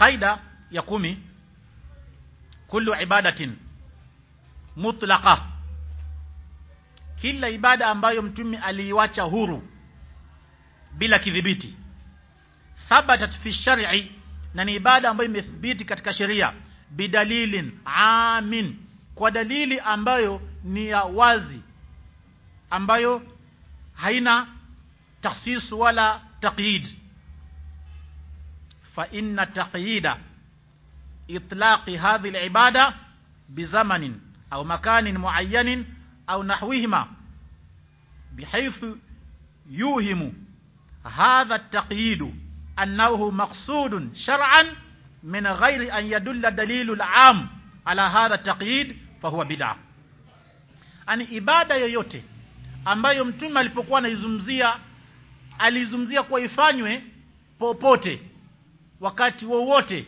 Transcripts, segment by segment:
qaida ya kumi kullu ibadatin mutlaqa. Kila ibada ambayo mtume aliiwacha huru bila kidhibiti thabatat fi shar'i na ni ibada ambayo imethibiti katika sheria bidalilin amin kwa dalili ambayo ni ya wazi ambayo haina takhsis wala taqyid fa inna taqyida itlaqi العبادة alibada bizamanin au makanin muayyanin au nahwihima bihaythu yuhimu hadha أنه مقصود annahu maqsudun shar'an min ghairi an yadulla dalilu هذا التقييد fahuwa bid'ah ani ibada yoyote ambayo mtume alipokuwa anaizungumzia alizungumzia kuwa ifanywe popote wakati wowote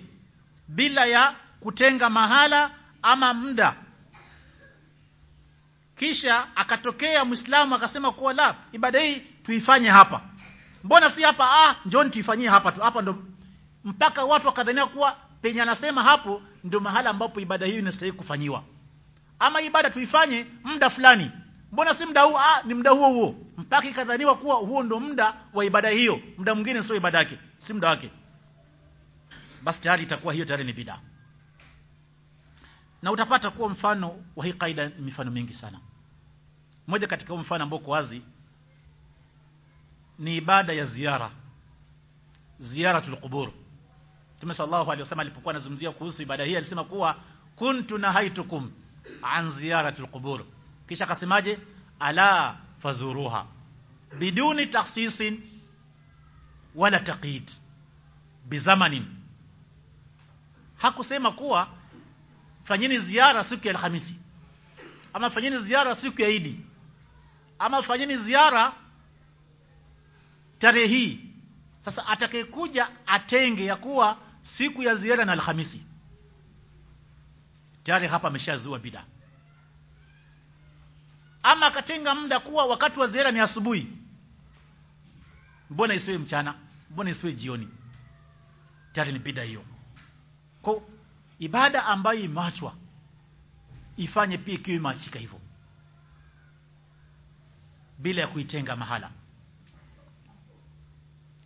bila ya kutenga mahala ama muda. Kisha akatokea muislamu akasema kuwa la ibada hii tuifanye hapa. Mbona si hapa? Ah njoni tuifanyie hapa tu. Hapa ndo mpaka watu wakadhania kuwa penye anasema hapo ndio mahala ambapo ibada hiyo inastahili kufanyiwa. Ama ibada tuifanye muda fulani. Mbona si muda huu? Ah ni muda huo huo. Mpaka ikadhaniwa kuwa huo ndo muda wa ibada hiyo. Muda mwingine sio ibada yake si muda wake basi tayari itakuwa hiyo tayari ni bid'a. Na utapata kuwa mfano wa hii kaida mifano mingi sana. Moja katika mfano ambao wazi ni ibada ya ziara. Ziyaratul qubur. Mtume sallallahu alaihi wasallam alipokuwa anazungumzia kuhusu ibada hii alisema kuwa kuntu nahaitukum an ziyaratul qubur. Kisha akasemaje? Ala fazuruha. Biduni takhsisin wala taqid bizamanin hakusema kuwa fanyeni ziara siku ya Alhamisi. Ama fanyeni ziara siku ya Idi. Ama fanyeni ziara tarehe hii. Sasa atakayekuja atenge ya kuwa siku ya ziara na Alhamisi. Tayari hapa ameshazua bida. Ama akatenga muda kuwa wakati wa ziara ni asubuhi. Mbona isiwe mchana? Mbona isiwe jioni? Tayari ni bida hiyo kwa ibada ambayo imeachwa ifanye pia ikiwa imeachika hivyo. Bila ya kuitenga mahala.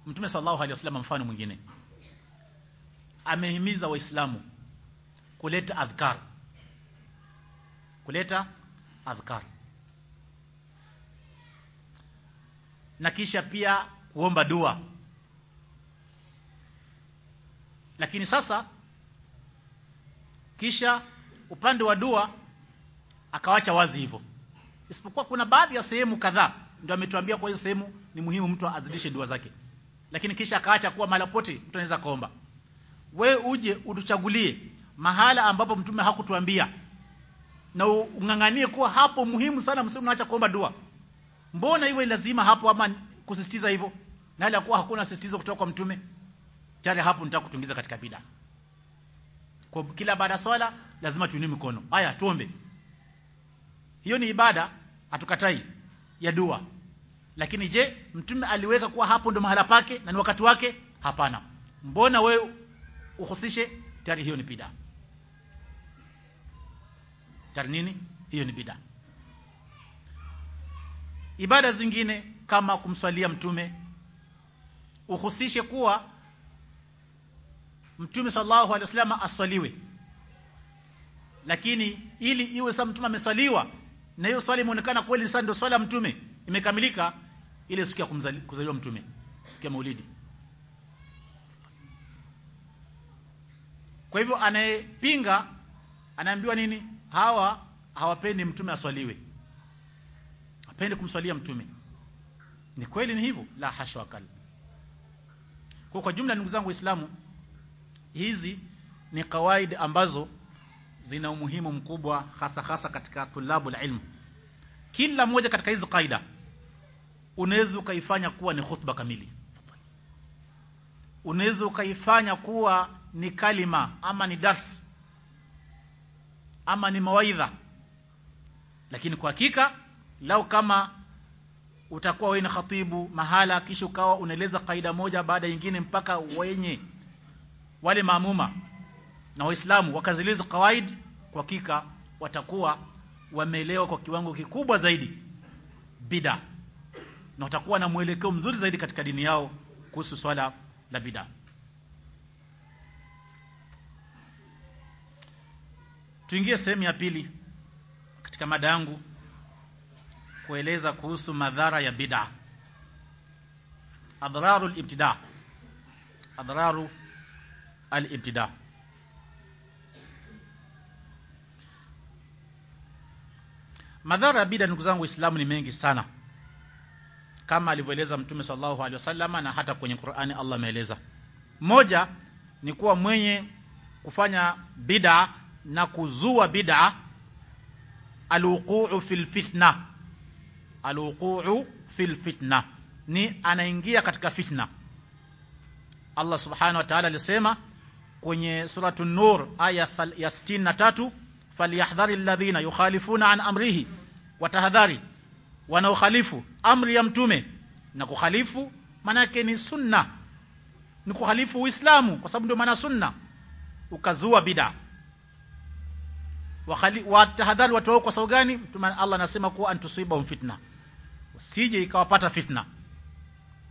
Mtume sallallahu alaihi wasallam mfano mwingine. Amehimiza waislamu kuleta adhkar. Kuleta adhkar. Na kisha pia kuomba dua. Lakini sasa kisha upande wa dua akawacha wazi hivyo. Isipokuwa kuna baadhi ya sehemu kadhaa ndio ametuambia kwa hiyo sehemu ni muhimu mtu azidishe dua zake. Lakini kisha akaacha kuwa mahali pote mtu anaweza kuomba we uje utuchagulie mahala ambapo mtume hakutuambia. Na unganganie kuwa hapo muhimu sana msio unaacha kuomba dua. Mbona iwe lazima hapo ama kusisitiza hivyo? Na hali kuwa hakuna sisitizo kutoka kwa mtume. Tayari hapo nitakutungiza katika bid'a kwa kila baada ya swala lazima tuinue mikono. Haya tuombe. Hiyo ni ibada hatukatai ya dua. Lakini je mtume aliweka kuwa hapo ndo mahala pake na ni wakati wake? Hapana. Mbona wewe uhusishe? Tayari hiyo ni bid'a. Tayari nini? Hiyo ni bid'a. Ibada zingine kama kumswalia mtume uhusishe kuwa mtume sallallahu alaihi wasallam aswaliwe. Lakini ili iwe sasa mtume ameswaliwa na hiyo swali imeonekana kweli sasa ndio swala mtume imekamilika ile siku ya kuzaliwa mtume siku ya maulidi. Kwa hivyo anayepinga anaambiwa nini? Hawa hawapendi mtume aswaliwe. Apende kumswalia mtume. Ni kweli ni hivyo? La hasha wakal kwa kwa jumla ndugu zangu waislamu hizi ni kawaid ambazo zina umuhimu mkubwa hasa hasa katika tulabu la ilmu kila moja katika hizi kaida unaweza ukaifanya kuwa ni khutba kamili. Unaweza ukaifanya kuwa ni kalima ama ni dars ama ni mawaidha. Lakini kwa hakika lau kama utakuwa wewe ni khatibu mahala kisha ukawa unaeleza kaida moja baada nyingine mpaka wenye wale maamuma na waislamu wakaziliza kawaid kwa hakika watakuwa wameelewa kwa kiwango kikubwa zaidi bida na watakuwa na mwelekeo mzuri zaidi katika dini yao kuhusu swala la bida. Tuingie sehemu ya pili katika mada yangu kueleza kuhusu madhara ya bid'a. Adraru al-ibtida adraru al-ibtida madhara ya bid'a ndugu zangu waislamu ni mengi sana. kama alivyoeleza mtume sallallahu alaihi wasallam na hata kwenye Qur'ani Allah ameeleza. Moja ni kuwa mwenye kufanya bid'a na kuzua bid'a alwuqu'u fil fitna. Alwuqu'u fil fitna. Ni anaingia katika fitna. Allah subhanahu wa ta'ala alisema kwenye suratu nur aya ya 63 falyahdhari alladhina yukhalifuna an amrihi watahadhari wanaokhalifu amri ya mtume. Na kukhalifu manake ni sunna. Ni kukhalifu uislamu kwa sababu ndio maana sunna. Ukazua bid'a. Watahadhari watu wao kwa sababu gani? Mtume Allah anasema kuwa antusibahum fitna. Usije ikawapata fitna.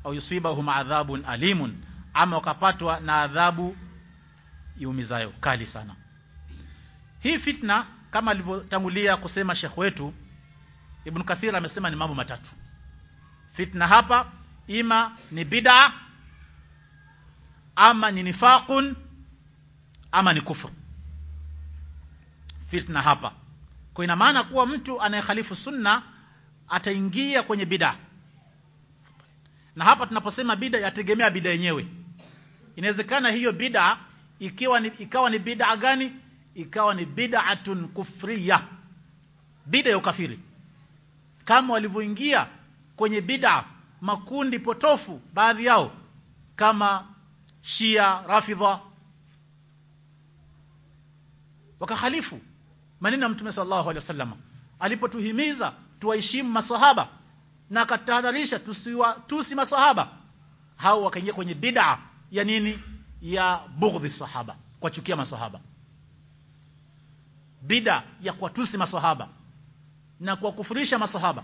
Au yusibahum adhabun alimun. Ama wakapatwa na adhabu iumizayo kali sana. Hii fitna kama alivyotangulia kusema shekh wetu Ibn Kathir amesema ni mambo matatu. Fitna hapa ima ni bid'a ama ni nifaqun ama ni kufur fitna hapa. Kwa ina maana kuwa mtu anayekhalifu sunna ataingia kwenye bid'a. Na hapa tunaposema bid'a yategemea bid'a yenyewe. Inawezekana hiyo bid'a ikiwa ni, ikawa ni bid'a gani? Ikawa ni bid'atun kufriya. Bid'a ya ukafiri. Kama walivyoingia kwenye bid'a makundi potofu baadhi yao kama Shia Rafidha wakakhalifu maneno ya Mtume sallallahu alaihi wasallam. Alipotuhimiza tuwaheshimu maswahaba na akatahadharisha tusiwa tusi maswahaba hao wakaingia kwenye bid'a ya nini ya bughdhi sahaba kuwachukia masahaba, bid'a ya kuwatusi masahaba na kuwakufurisha masahaba,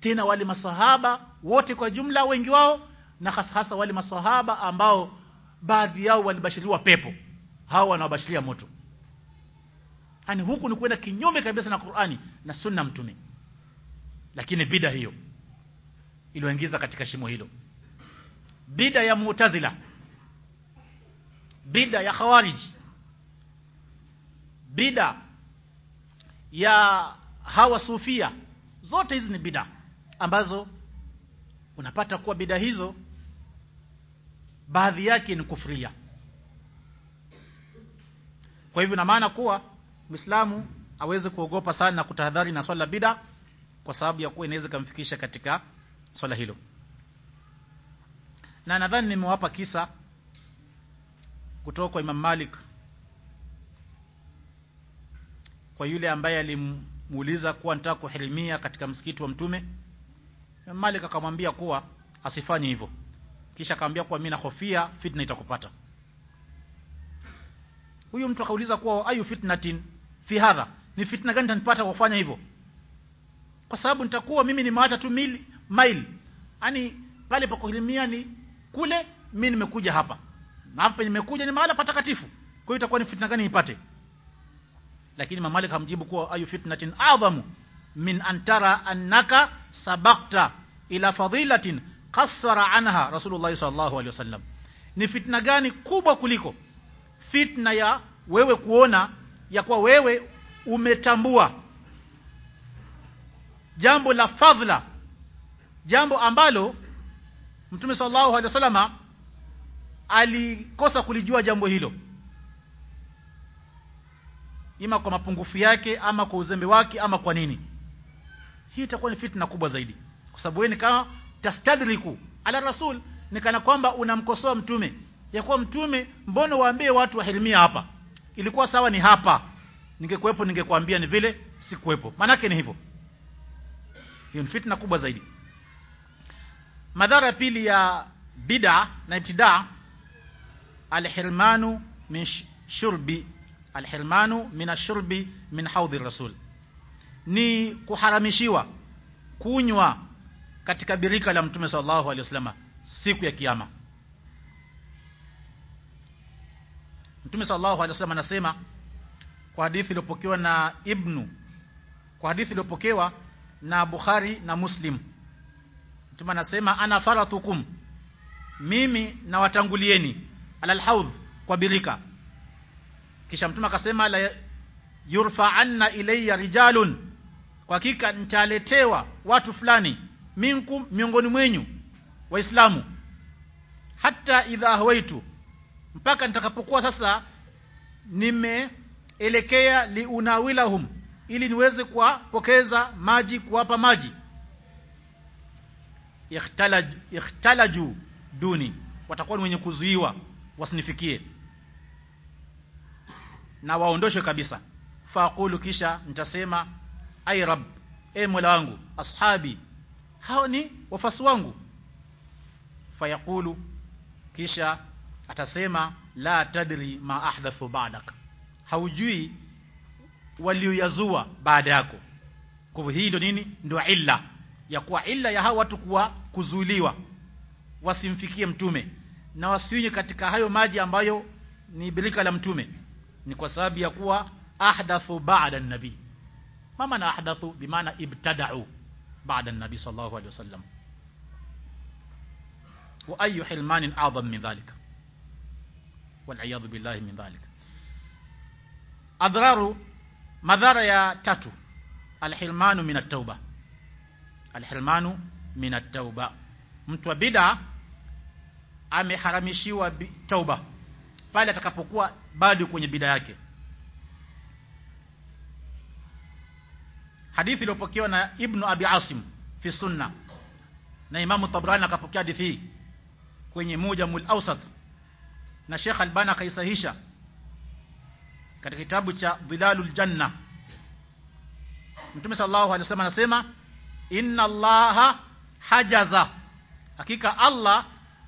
tena wale masahaba wote kwa jumla wengi wao na hasa hasa wale masahaba ambao baadhi yao walibashiriwa pepo. Hao wanawabashiria moto. Yani huku ni kwenda kinyume kabisa na Qur'ani na sunna mtume. Lakini bida hiyo iliwaingiza katika shimo hilo bida ya mu'tazila. Bida ya khawariji bida ya hawa sufia. Zote hizi ni bida ambazo unapata kuwa bida hizo baadhi yake ni kufuria. Kwa hivyo na maana kuwa Muislamu aweze kuogopa sana na kutahadhari na swala bida kwa sababu ya kuwa inaweza kumfikisha katika swala hilo. Na nadhani nimewapa kisa kutoka kwa Imam Malik kwa yule ambaye alimuuliza kuwa nataka kuhirimia katika msikiti wa Mtume. Imam Malik akamwambia kuwa asifanye hivyo. Kisha akamwambia kuwa mimi nahofia fitna itakupata. Huyu mtu akauliza kuwa ayu fitnatin fi hadha, ni fitna gani tanipata kwa kufanya hivyo? Kwa sababu nitakuwa mimi nimeacha tu mili mile, yani pale pa kuhirimia ni kule, mi nimekuja hapa na hapa nimekuja ni mahala patakatifu. Kwa hiyo itakuwa ni fitna gani nipate? Lakini Imam Malik hamjibu kuwa ayu fitnatin adhamu min antara annaka sabakta ila fadilatin qassara anha Rasulullah sallallahu alaihi wasallam. Ni fitna gani kubwa kuliko fitna ya wewe kuona ya kuwa wewe umetambua jambo la fadhila jambo ambalo Mtume sallallahu alaihi wasallama alikosa kulijua jambo hilo. Ima kwa mapungufu yake ama kwa uzembe wake ama kwa nini. Hii itakuwa ni fitna kubwa zaidi. Kwa sababu wewe ni kama tastadriku ala rasul ni kana kwamba unamkosoa mtume. Ya kuwa mtume mbona waambie watu wahirimia hapa? Ilikuwa sawa ni hapa. Ningekuwepo ningekwambia ni vile sikuwepo. Manake ni hivyo. Hiyo ni fitna kubwa zaidi madhara ya pili ya bid'a na ibtida alhirmanu min shurbi alhirmanu min ashurbi min haudhi rasul. Ni kuharamishiwa kunywa katika birika la mtume sallallahu alaihi wasallam siku ya kiyama. Mtume sallallahu alaihi wasallam anasema kwa hadithi iliyopokewa na ibnu kwa hadithi iliyopokewa na bukhari na muslim mtume anasema ana faratukum. Mimi nawatangulieni. Alal haudh kwa birika. Kisha mtume akasema la yurfa anna ilayya rijalun. Kwa hakika nitaletewa watu fulani minkum miongoni mwenyu waislamu. Hata idha hawaitu mpaka nitakapokuwa sasa nimeelekea liunawilahum ili niweze kuwapokeza maji kuwapa maji ikhtalaj ikhtalaju duni. Watakuwa ni wenye kuzuiwa wasinifikie. Na waondoshwe kabisa. Faqulu kisha nitasema ay rab e mola wangu ashabi hao ni wafasi wangu. Fayaqulu kisha atasema la tadri ma ahdathu ba'dak. Haujui walioyazua baada yako. Kwa hivyo hii ndio nini? Ndio illa ya kuwa illa ya hao watu kuwa kuzuiliwa wasimfikie mtume na wasinywe katika hayo maji ambayo ni birika la mtume ni kwa sababu ya kuwa ahdathu ba'da an-nabi mama na ahdathu bimaana ibtada'u ba'da an-nabi sallallahu alayhi wasallam wa ayu hilmanin a'zam min dhalika wal billahi min dhalika adraru madhara ya tatu alhilmanu min at-tauba alhilmanu min at-tauba. Mtu wa bid'a ameharamishiwa tauba pale atakapokuwa bado kwenye bid'a yake. Hadithi iliyopokewa na ibnu abi asim fi sunna na imamu tabrani akapokea hadithi hii kwenye mujamul awsat na shekh Albani akaisahisha katika kitabu cha Dhilalul Janna Mtume sallallahu alaihi wasallam anasema inna Allaha hajaza. Hakika Allah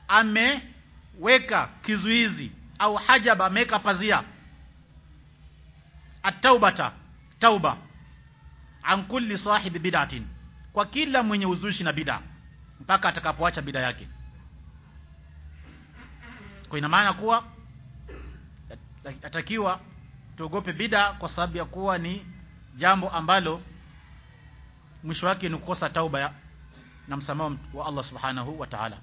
ameweka kizuizi au hajaba ameweka pazia. At-taubata tauba. An kulli sahibi bid'atin. Kwa kila mwenye uzushi na bid'a mpaka atakapoacha bid'a yake. Kwa ina maana kuwa atakiwa tuogope bid'a kwa sababu ya kuwa ni jambo ambalo mwisho wake ni kukosa tauba na msamaha wa Allah subhanahu wa ta'ala.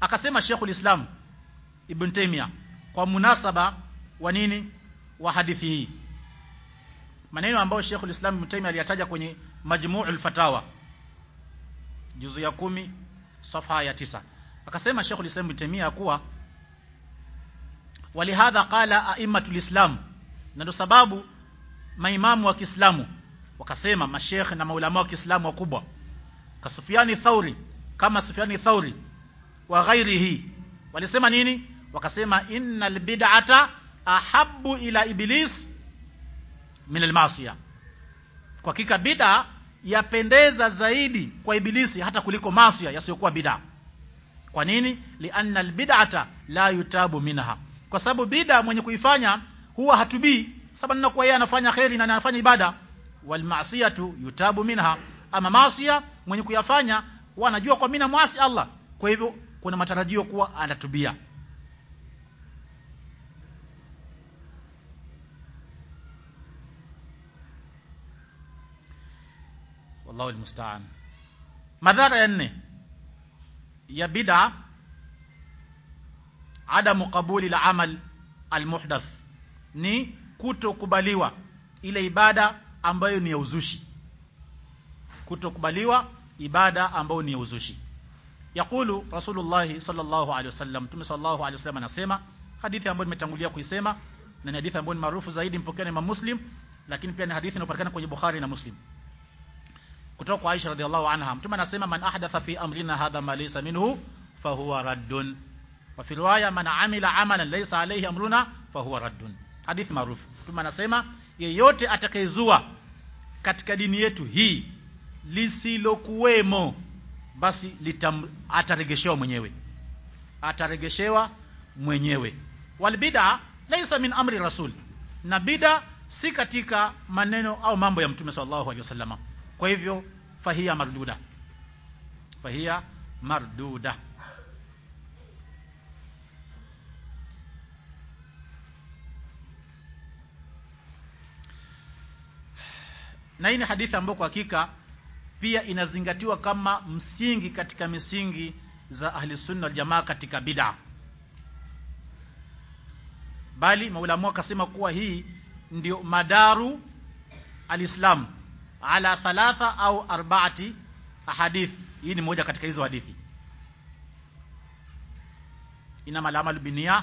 Akasema Sheikhul Islam Ibn Taymiyyah kwa munasaba wa nini? Wa hadithi hii. Maneno ambayo Sheikhul Islam Ibn Taymiyyah aliyataja kwenye Majmu'ul Fatawa. Juzu ya kumi safha ya tisa. Akasema Sheikhul Islam Ibn Taymiyyah kuwa walihadha qala a'immatul Islam. Na ndo sababu maimamu wa Kiislamu wakasema mashekhe na maulama wa Kiislamu wakubwa kasufiani Thauri kama Sufiani Thauri wa ghairihi. Walisema nini? Wakasema innal bid'ata ahabbu ila iblis min almasiya kwa hakika bid'a yapendeza zaidi kwa ibilisi hata kuliko masia yasiyokuwa bid'a. Kwa nini? Lianna albid'ata la yutabu minha. Kwa sababu bid'a mwenye kuifanya huwa hatubii sababu ninakuwa yeye anafanya kheri na anafanya ibada wal ma'siyatu yutabu minha. Ama masia mwenye kuyafanya huwa anajua kwa mimi na mwasi Allah. Kwa hivyo kuna matarajio kuwa anatubia. Wallahu almusta'an. Madhara ya nne. Ya bid'a adamu qabuli al-amal al-muhdath. Ni kutokubaliwa. Ile ibada ambayo ni ya uzushi. Kutokubaliwa ibada ambayo ni ya uzushi. Yakulu rasulullah sallallahu alaihi wasallam mtume sallallahu alaihi wasallam anasema hadithi ambayo nimetangulia kuisema na ni hadithi ambayo ni maarufu zaidi mpokea na Muslim lakini pia ni hadithi inayopatikana kwenye Bukhari na Muslim. Kutoka kwa Aisha radhiallahu anha mtume anasema man ahdatha fi amrina hadha ma laysa minhu fahuwa raddun. Wa fi riwaya man amila amalan laysa alayhi amruna fahuwa raddun. Hadithi maarufu mtume anasema yeyote atakayezua katika dini yetu hii lisilokuwemo basi litam, ataregeshewa mwenyewe. Ataregeshewa mwenyewe. Walbida laisa min amri rasul. Na bid'a si katika maneno au mambo ya mtume sallallahu alaihi wasallam. Kwa hivyo fahia marduda. Fahia marduda na hii ni hadithi ambayo kwa hakika pia inazingatiwa kama msingi katika misingi za ahli sunna jamaa katika bid'a. Bali maulamu akasema kuwa hii ndio madaru alislam ala thalatha au arbaati ahadith. Hii ni moja katika hizo hadithi. Ina malamalu binia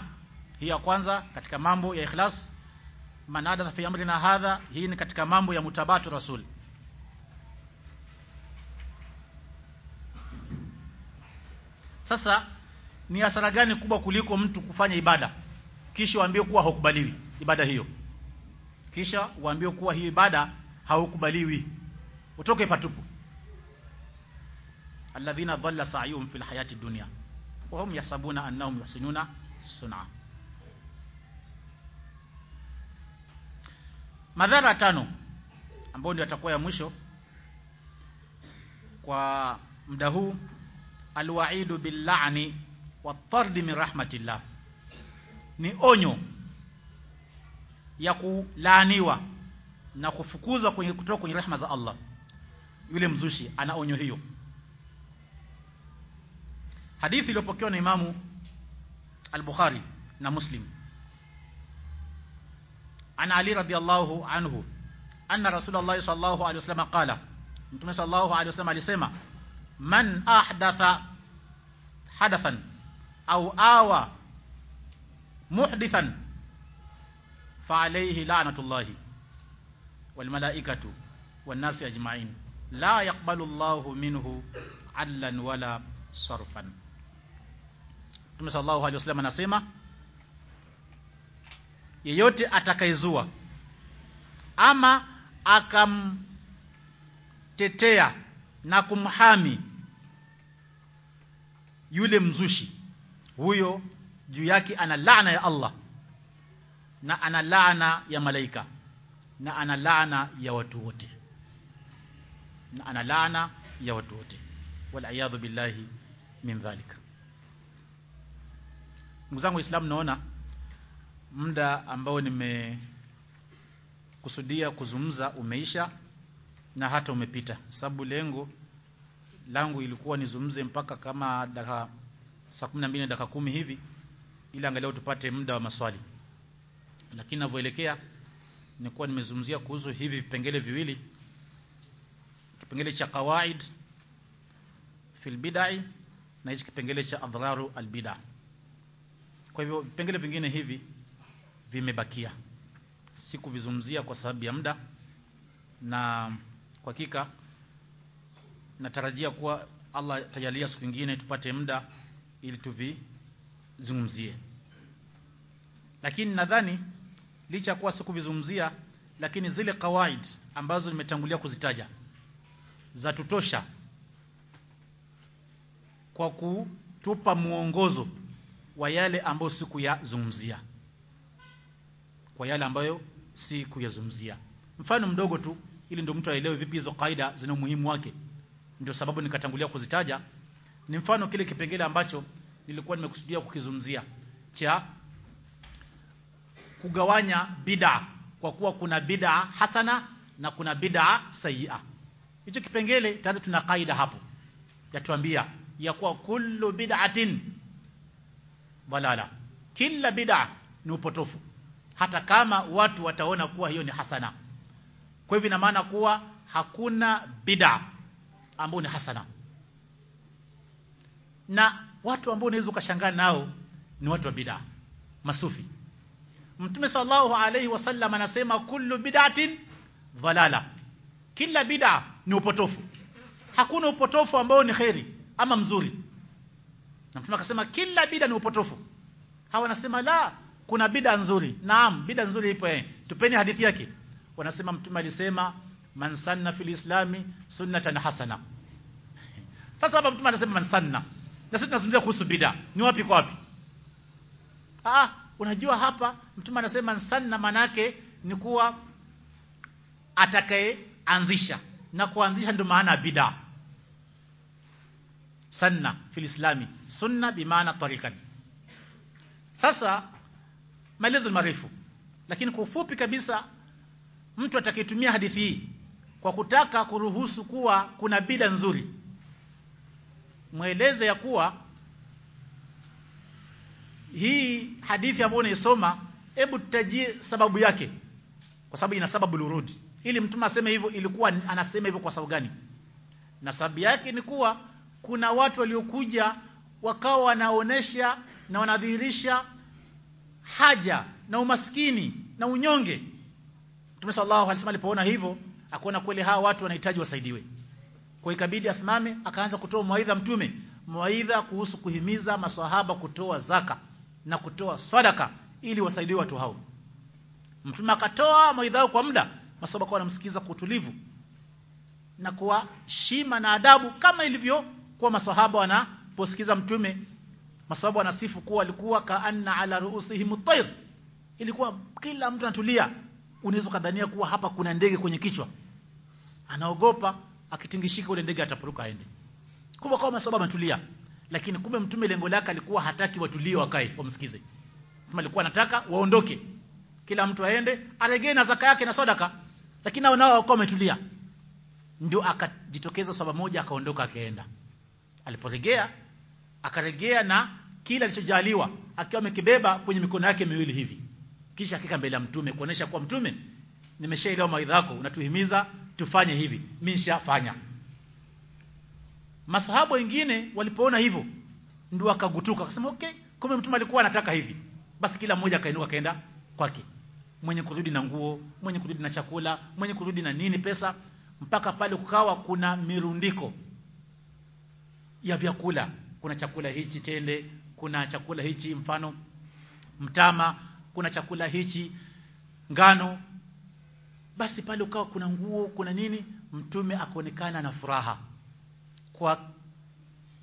hii ya kwanza katika mambo ya ikhlas manada fi amrina hadha hii ni katika mambo ya mutabatu rasul. Sasa ni hasara gani kubwa kuliko mtu kufanya ibada? Kisha waambie kuwa haukubaliwi ibada hiyo. Kisha waambie kuwa hii ibada haukubaliwi. Utoke patupu. Alladhina dhalla sa'yuhum fil hayati dunya. Wa hum yasabuna annahum yuhsinuna sun'a madhara tano ambayo ndio atakuwa ya mwisho kwa muda huu. Alwaidu billani watardi min rahmatillah. Ni onyo ya kulaaniwa na kufukuzwa kwenye kutoka kwenye rehma za Allah. Yule mzushi ana onyo hiyo. Hadithi iliyopokewa na imamu al-Bukhari na Muslim عن علي رضي الله عنه أن رسول الله صلى الله عليه وسلم قال نتمنى صلى الله عليه وسلم لسيما من أحدث حدثا أو آوى محدثا فعليه لعنة الله والملائكة والناس أجمعين. لا يقبل الله منه علا ولا صرفا. نتمنى صلى الله عليه وسلم نسيما yeyote atakayezua ama akamtetea na kumhami yule mzushi huyo juu yake ana laana ya Allah na ana laana ya malaika na ana laana ya watu wote. Na ana laana ya watu wote. Wal billahi min dhalika ndugu zangu waislamu naona muda ambao nimekusudia kuzungumza umeisha na hata umepita. Sababu lengo langu ilikuwa nizungumze mpaka kama dakika saa 12 dakika kumi hivi ili angalau tupate muda wa maswali. Lakini navyoelekea nilikuwa nimezungumzia kuhusu hivi vipengele viwili. Kipengele cha qawaid fil bidai na hichi kipengele cha adhraru albida. kwa hivyo vipengele vingine hivi vimebakia. Sikuvizungumzia kwa sababu ya muda na kwa hakika natarajia kuwa Allah tajalia siku nyingine tupate muda ili tuvizungumzie. Lakini nadhani licha ya kuwa sikuvizungumzia lakini zile kawaid ambazo nimetangulia kuzitaja za tutosha kwa kutupa mwongozo wa yale ambayo sikuyazungumzia kwa yale ambayo si kuyazungumzia. Mfano mdogo tu ili ndio mtu aelewe vipi hizo kaida zina umuhimu wake. Ndio sababu nikatangulia kuzitaja. Ni mfano kile kipengele ambacho nilikuwa nimekusudia kukizumzia cha kugawanya bid'a kwa kuwa kuna bid'a hasana na kuna bid'a sayyi'a. Hicho kipengele tayari tuna kaida hapo. Yatuambia ya kuwa kullu bid'atin balala kila bid'a ni upotofu hata kama watu wataona kuwa hiyo ni hasana. Kwa hivyo ina maana kuwa hakuna bid'a ambayo ni hasana. Na watu ambao unaweza ukashangaa nao ni watu wa bid'a masufi. Mtume sallallahu alaihi wasallam anasema kullu bid'atin dhalala. Kila bid'a ni upotofu. Hakuna upotofu ambao ni kheri ama mzuri. Na Mtume akasema kila bid'a ni upotofu. Hawa wanasema la kuna bid'a nzuri. Naam bid'a nzuri ipo eh. Tupeni hadithi yake. Wanasema mtume alisema man sanna fil islami sunnatan hasana. Sasa hapa mtume anasema man sanna. Na sisi tunazungumzia kuhusu bid'a. Ni wapi kwa wapi? Ah unajua hapa mtume anasema man sanna manake ni kuwa atakayeanzisha. Na kuanzisha ndio maana bid'a. Sanna fil islami. Sunna bimaana tariqan. Sasa maelezo ni marefu. Lakini kwa ufupi kabisa mtu atakayetumia hadithi hii kwa kutaka kuruhusu kuwa kuna bida nzuri mweleze ya kuwa hii hadithi ambayo unaisoma hebu tutajie sababu yake kwa sababu ina sababu lurudi ili mtume aseme hivyo ilikuwa anasema hivyo kwa sababu gani? Na sababu yake ni kuwa kuna watu waliokuja wakawa wanaonesha na wanadhihirisha haja na umaskini na unyonge. Mtume sallallahu alaihi wasallam alipoona hivyo akaona kweli hawa watu wanahitaji wasaidiwe. Kwa ikabidi asimame akaanza kutoa mawaidha mtume. Mawaidha kuhusu kuhimiza maswahaba kutoa zaka na kutoa sadaka ili wasaidiwe watu hao. Mtume akatoa mawaidha kwa muda. Maswahaba kwa wanamsikiza kwa utulivu na kwa shima na adabu kama ilivyo kwa maswahaba wanaposikiza mtume maswahaba anasifu kuwa alikuwa kaanna ala ruusihim at ilikuwa kila mtu anatulia. Unaweza kadhania kuwa hapa kuna ndege kwenye kichwa. Anaogopa akitingishika ule ndege atapuruka aende. Kumbe kwa sababu anatulia lakini kumbe mtume lengo lake alikuwa hataki watulie wakae wamsikize. Kama alikuwa anataka waondoke. Kila mtu aende aregee na zaka yake na sadaka. Lakini nao nao wakawa wametulia. Ndio akajitokeza sababu moja akaondoka akaenda. Aliporegea akaregea na kile alichojaliwa akiwa amekibeba kwenye mikono yake miwili hivi. Kisha akika mbele ya mtume kuonesha kuwa mtume nimeshaelewa mawaidha yako unatuhimiza tufanye hivi mimi nishafanya. Masahabu wengine walipoona hivyo ndio akagutuka akasema okay kumbe mtume alikuwa anataka hivi. Basi kila mmoja akainuka kaenda kwake. Mwenye kurudi na nguo mwenye kurudi na chakula mwenye kurudi na nini pesa mpaka pale kukawa kuna mirundiko ya vyakula. Kuna chakula hichi tende kuna chakula hichi mfano mtama kuna chakula hichi ngano. Basi pale ukawa kuna nguo kuna nini mtume akaonekana na furaha kwa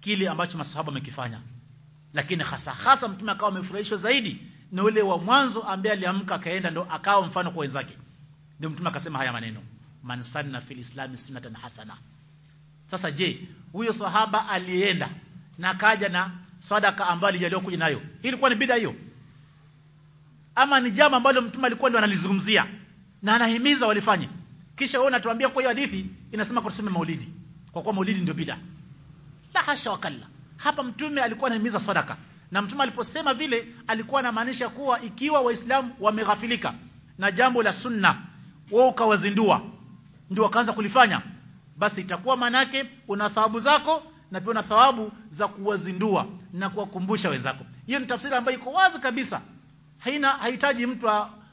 kile ambacho masahaba wamekifanya. Lakini hasa hasa mtume akawa amefurahishwa zaidi na ule wa mwanzo ambaye aliamka akaenda ndo akawa mfano kwa wenzake. Ndio mtume akasema haya maneno man sanna fil islam sunnatan hasana. Sasa je huyo sahaba alienda na kaja na sadaka ambayo alijaliwa kuja nayo. Hii ilikuwa ni bid'a hiyo. Ama ni jambo ambalo mtume alikuwa ndio analizungumzia na anahimiza walifanye. Kisha wewe unatuambia kwa hiyo hadithi inasema kwa tuseme maulidi. Kwa kuwa maulidi ndio bid'a. La hasha wakalla hapa mtume alikuwa anahimiza sadaka. Na mtume aliposema vile alikuwa anamaanisha kuwa ikiwa waislamu wameghafilika na jambo la sunna wao ukawazindua ndio wakaanza kulifanya basi itakuwa manake una thawabu zako na pia una thawabu za kuwazindua na kuwakumbusha wenzako. Hiyo ni tafsiri ambayo iko wazi kabisa. Haina hahitaji mtu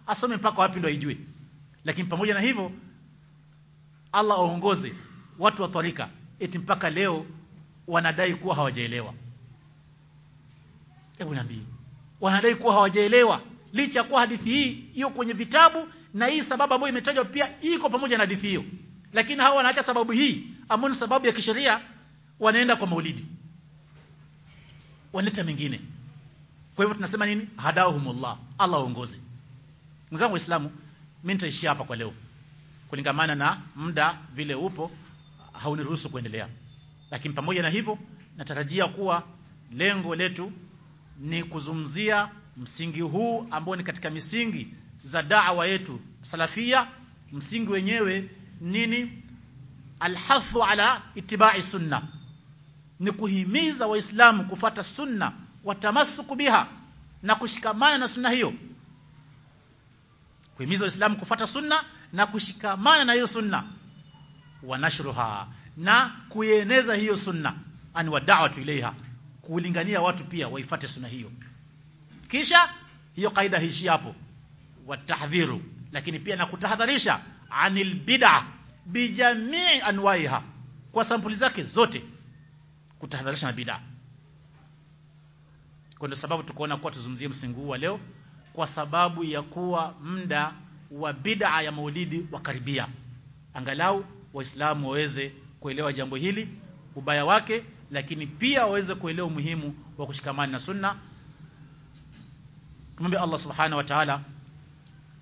asome mpaka wapi ndo aijue lakini pamoja na hivyo Allah aongoze watu wa tarika eti mpaka leo wanadai kuwa hawajaelewa. Hebu niambie. Wanadai kuwa hawajaelewa. Licha kuwa hadithi hii hiyo kwenye vitabu na hii sababu ambayo imetajwa pia iko pamoja na hadithi hiyo. Lakini hawa wanaacha sababu hii. Ambayo ni sababu ya kisheria wanaenda kwa maulidi wanaleta mengine. Kwa hivyo tunasema nini? Hadahumullah. Allah aongoze. Mzangu waislamu mimi nitaishia hapa kwa leo. Kulingamana na muda vile upo hauniruhusu kuendelea. Lakini pamoja na hivyo natarajia kuwa lengo letu ni kuzumzia msingi huu ambao ni katika misingi za da'wa yetu salafia. Msingi wenyewe nini? Alhathu ala itibai sunna ni kuhimiza waislamu kufata sunna watamasuku biha na kushikamana na sunna hiyo. Kuhimiza waislamu kufata sunna na kushikamana na hiyo sunna. Wanashruha na kuieneza hiyo sunna. Ani wadawatu ilaiha kulingania watu pia waifate sunna hiyo. Kisha hiyo kaida hiishi hapo. Watahdhiru lakini pia na kutahadharisha anil bid'a bijamii anwaiha kwa sampuli zake zote kutahadharisha na bidaa. kwa ndio sababu tukaona kuwa tuzungumzie msingi huu wa leo kwa sababu ya kuwa muda wa bid'a ya maulidi wakaribia. Angalau waislamu waweze kuelewa jambo hili ubaya wake lakini pia waweze kuelewa umuhimu wa kushikamana na sunna. Tumwombe Allah subhanahu wa ta'ala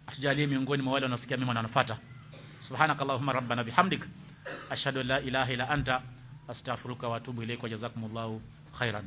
atujalie miongoni mwa wale wanaosikia mema na wanafuata subhanakallahumma rabbana bihamdik. Ashhadu an la ilaha illa anta astaghfiruka wa atubu ilaik wa jazakumullahu khairan